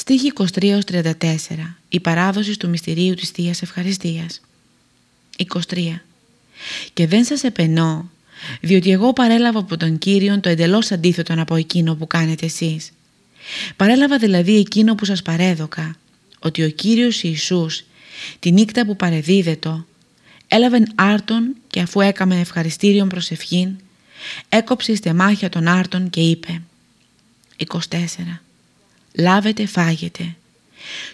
Στίχη 23-34 Η παράδοση του μυστηρίου της Θείας Ευχαριστίας. 23 Και δεν σας επενώ διότι εγώ παρέλαβα από τον Κύριον το εντελώς αντίθετο από εκείνο που κάνετε εσείς. Παρέλαβα δηλαδή εκείνο που σας παρέδωκα, ότι ο Κύριος Ιησούς τη νύχτα που παρεδίδετο έλαβεν άρτον και αφού έκαμε ευχαριστήριον προσευχήν έκοψε στεμάχια των άρτων και είπε 24 Λάβετε φάγετε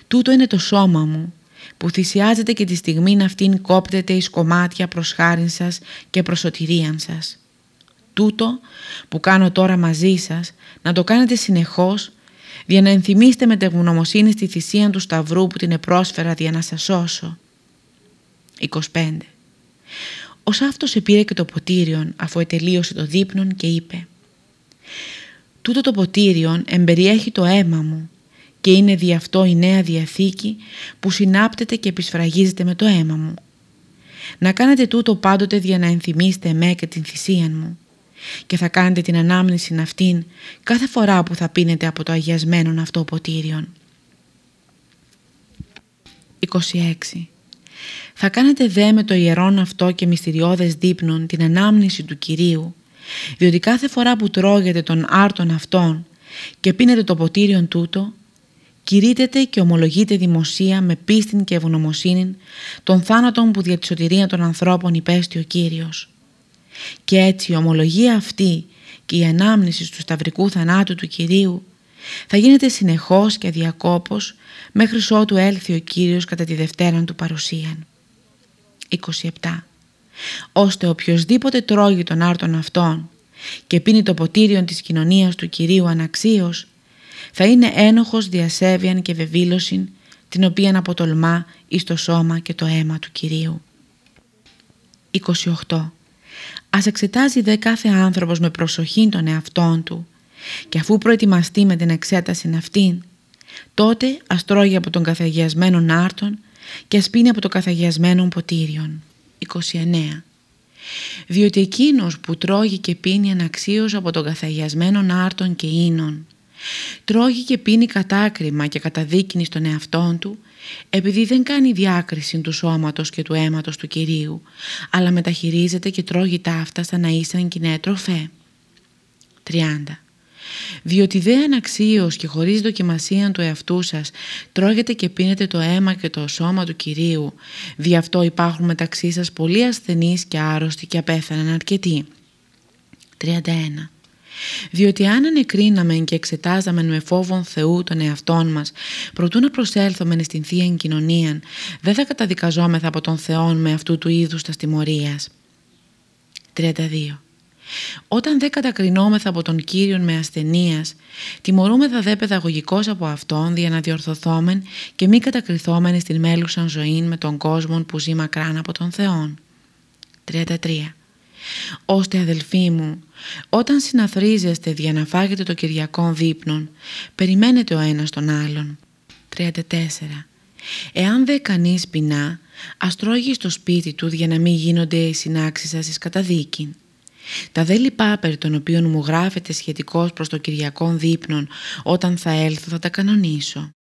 Τούτο είναι το σώμα μου που θυσιάζεται και τη στιγμή αυτήν κόπτεται εις κομμάτια προς χάριν σας και προς σωτηρίαν σας. Τούτο που κάνω τώρα μαζί σας να το κάνετε συνεχώς για να ενθυμίστε με τεγνωμοσύνη στη θυσία του Σταυρού που την επρόσφερα για να σας σώσω. 25. Ο Σάφτος επήρε και το ποτήριον αφού ετελείωσε το δείπνον και είπε «Τούτο το ποτήριον εμπεριέχει το αίμα μου και είναι δι' αυτό η Νέα Διαθήκη που συνάπτεται και επισφραγίζεται με το αίμα μου. Να κάνετε τούτο πάντοτε για να ενθυμίστε εμέ και την θυσία μου και θα κάνετε την ανάμνηση αυτήν κάθε φορά που θα πίνετε από το αγιασμένο αυτό ποτήριον. 26. Θα κάνετε δε με το ιερόν αυτό και μυστηριώδες δείπνων την ανάμνηση του Κυρίου, διότι κάθε φορά που τρώγετε τον άρτον αυτόν και πίνετε το ποτήριον τούτο, κηρύτεται και ομολογείται δημοσία με πίστην και ευγνωμοσύνη των θάνατων που δια τη σωτηρία των ανθρώπων υπέστη ο Κύριος. Και έτσι η ομολογία αυτή και η ανάμνηση του σταυρικού θανάτου του Κυρίου θα γίνεται συνεχώς και διακόπως μέχρι ότου έλθει ο Κύριος κατά τη Δευτέρα του παρουσίαν. 27. Ώστε οποιοδήποτε τρώγει τον άρτον αυτόν και πίνει το ποτήριον της κοινωνίας του Κυρίου αναξίως θα είναι ένοχος διασέβιαν και βεβήλωσιν την οποία αποτολμά εις το σώμα και το αίμα του Κυρίου. 28. Ας εξετάζει δε κάθε άνθρωπος με προσοχή τον εαυτόν του και αφού προετοιμαστεί με την εξέταση αυτήν, τότε ας τρώγει από τον καθαγιασμένον άρτον και ας πίνει από το καθαγιασμένο ποτήριον. 29. Διότι εκείνος που τρώγει και πίνει αναξίως από τον καθαγιασμένον άρτον και ίνον Τρώγει και πίνει κατάκριμα και καταδείκνει στον εαυτόν του επειδή δεν κάνει διάκριση του σώματος και του αίματος του Κυρίου αλλά μεταχειρίζεται και τρώγει ταύτα σαν να ήσαν κοινέ τροφέ. 30. Διότι δε αναξίως και χωρίς δοκιμασία του εαυτού σας τρώγετε και πίνετε το αίμα και το σώμα του Κυρίου δι' αυτό υπάρχουν μεταξύ σας πολλοί ασθενείς και άρρωστοι και απέθαναν αρκετοί. 31 διότι αν ανεκρίναμε και εξετάζαμε με φόβον Θεού τον εαυτόν μας προτού να προσέλθουμε στην Θεία Κοινωνία δεν θα καταδικαζόμεθα από τον Θεό με αυτού του είδους τα τιμωρίας. 32. Όταν δεν κατακρινόμεθα από τον Κύριον με ασθενείας, τιμωρούμεθα δε παιδαγωγικός από Αυτόν για να διορθωθόμεν και μη κατακριθόμεν στην μέλουσαν ζωή με τον κόσμο που ζει μακράν από τον Θεόν. 33 ώστε αδελφοί μου, όταν συναθρίζεστε για να φάγετε το Κυριακό δείπνον, περιμένετε ο ένας τον άλλον. 34. Εάν δε κανείς πεινά, ας τρώγει στο σπίτι του για να μην γίνονται οι συνάξεις σας εις καταδίκη. Τα δε λοιπά περί των οποίων μου γράφετε σχετικώς προς το Κυριακό δείπνον όταν θα έλθω θα τα κανονίσω.